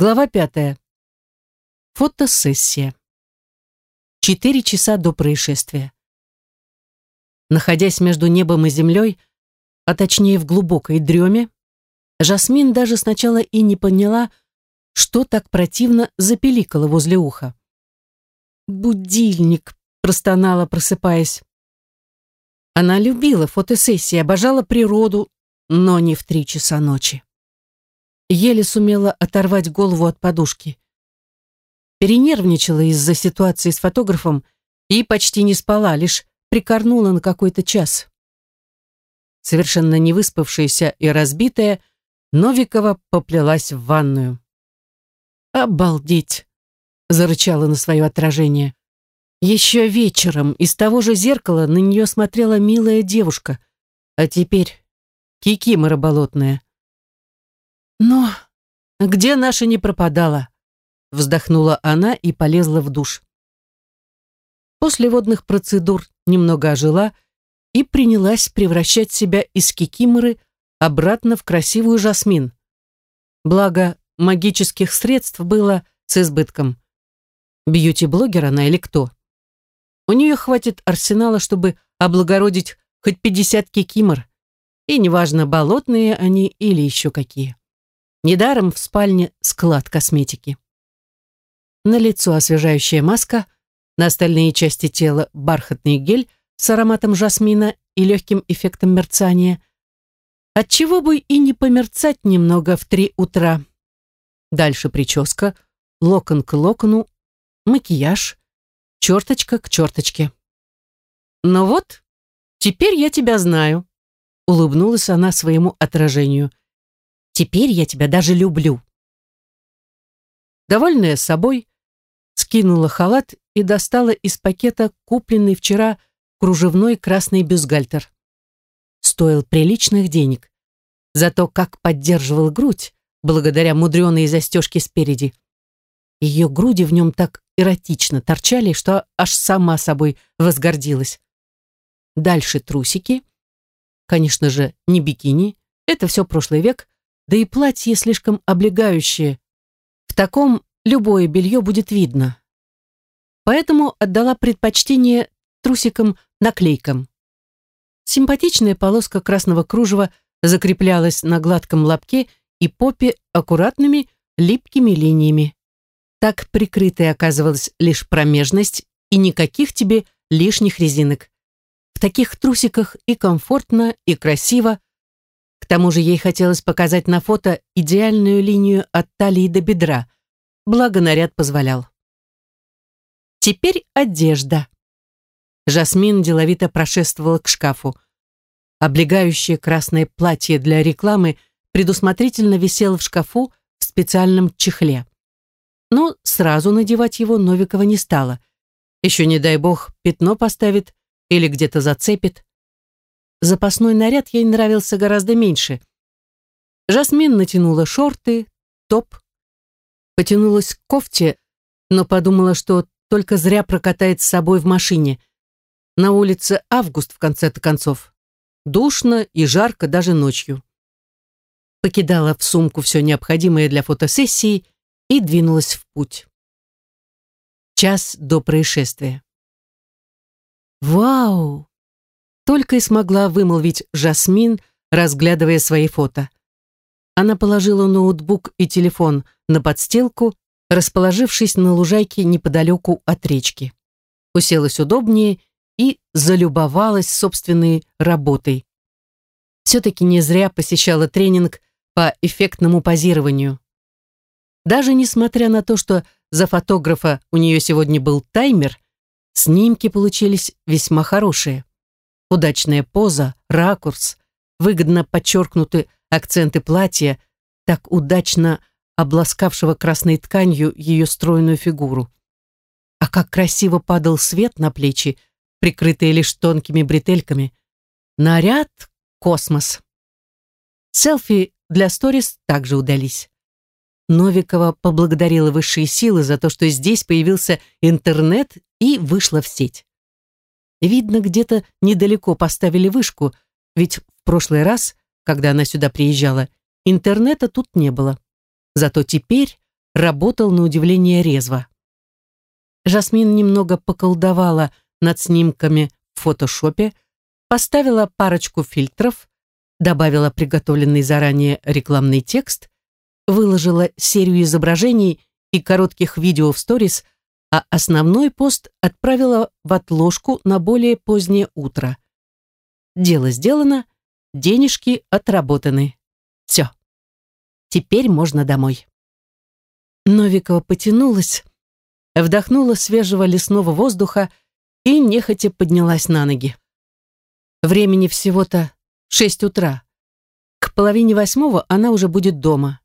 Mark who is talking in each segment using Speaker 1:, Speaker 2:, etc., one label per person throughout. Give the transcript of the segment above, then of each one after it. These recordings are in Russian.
Speaker 1: Глава пятая. Фотосессия. Четыре часа до происшествия. Находясь между небом и землей, а точнее в глубокой дреме, Жасмин даже сначала и не поняла, что так противно запеликало возле уха. «Будильник!» — простонала, просыпаясь. Она любила фотосессии, обожала природу, но не в три часа ночи еле сумела оторвать голову от подушки. Перенервничала из-за ситуации с фотографом и почти не спала, лишь прикорнула на какой-то час. Совершенно не выспавшаяся и разбитая, Новикова поплелась в ванную. «Обалдеть!» — зарычала на свое отражение. Еще вечером из того же зеркала на нее смотрела милая девушка, а теперь кикимора болотная. «Но где наша не пропадала?» Вздохнула она и полезла в душ. После водных процедур немного ожила и принялась превращать себя из кикиморы обратно в красивую жасмин. Благо, магических средств было с избытком. Бьюти-блогер она или кто? У нее хватит арсенала, чтобы облагородить хоть 50 кикимор, и неважно, болотные они или еще какие. Недаром в спальне склад косметики. На лицо освежающая маска, на остальные части тела бархатный гель с ароматом жасмина и легким эффектом мерцания. Отчего бы и не померцать немного в три утра. Дальше прическа, локон к локону, макияж, черточка к черточке. «Ну вот, теперь я тебя знаю», — улыбнулась она своему отражению. Теперь я тебя даже люблю. Довольная собой, скинула халат и достала из пакета купленный вчера кружевной красный бюстгальтер. Стоил приличных денег. Зато как поддерживал грудь, благодаря мудреной застежке спереди. Ее груди в нем так эротично торчали, что аж сама собой возгордилась. Дальше трусики. Конечно же, не бикини. Это все прошлый век да и платье слишком облегающее. В таком любое белье будет видно. Поэтому отдала предпочтение трусикам-наклейкам. Симпатичная полоска красного кружева закреплялась на гладком лобке и попе аккуратными липкими линиями. Так прикрытой оказывалась лишь промежность и никаких тебе лишних резинок. В таких трусиках и комфортно, и красиво, к тому же ей хотелось показать на фото идеальную линию от талии до бедра, благо наряд позволял. Теперь одежда. Жасмин деловито прошествовала к шкафу. Облегающее красное платье для рекламы предусмотрительно висело в шкафу в специальном чехле. Но сразу надевать его Новикова не стала. Еще, не дай бог, пятно поставит или где-то зацепит. Запасной наряд ей нравился гораздо меньше. Жасмин натянула шорты, топ, потянулась к кофте, но подумала, что только зря прокатает с собой в машине. На улице август, в конце-то концов. Душно и жарко даже ночью. Покидала в сумку все необходимое для фотосессии и двинулась в путь. Час до происшествия. «Вау!» Только и смогла вымолвить Жасмин, разглядывая свои фото. Она положила ноутбук и телефон на подстилку, расположившись на лужайке неподалеку от речки. Уселась удобнее и залюбовалась собственной работой. Все-таки не зря посещала тренинг по эффектному позированию. Даже несмотря на то, что за фотографа у нее сегодня был таймер, снимки получились весьма хорошие удачная поза, ракурс, выгодно подчеркнуты акценты платья, так удачно обласкавшего красной тканью ее стройную фигуру. А как красиво падал свет на плечи, прикрытые лишь тонкими бретельками. Наряд — космос. Селфи для сторис также удались. Новикова поблагодарила высшие силы за то, что здесь появился интернет и вышла в сеть. Видно, где-то недалеко поставили вышку, ведь в прошлый раз, когда она сюда приезжала, интернета тут не было. Зато теперь работал на удивление резво. Жасмин немного поколдовала над снимками в фотошопе, поставила парочку фильтров, добавила приготовленный заранее рекламный текст, выложила серию изображений и коротких видео в сторис, а основной пост отправила в отложку на более позднее утро. Дело сделано, денежки отработаны. Все. Теперь можно домой. Новикова потянулась, вдохнула свежего лесного воздуха и нехотя поднялась на ноги. Времени всего-то шесть утра. К половине восьмого она уже будет дома.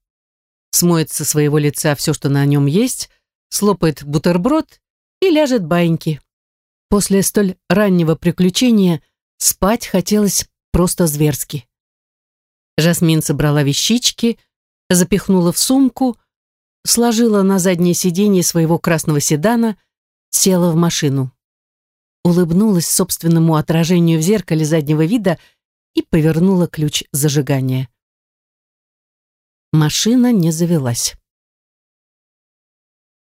Speaker 1: Смоет со своего лица все, что на нем есть, слопает бутерброд и ляжет баиньки. После столь раннего приключения спать хотелось просто зверски. Жасмин собрала вещички, запихнула в сумку, сложила на заднее сиденье своего красного седана, села в машину. Улыбнулась собственному отражению в зеркале заднего вида и повернула ключ зажигания. Машина не завелась.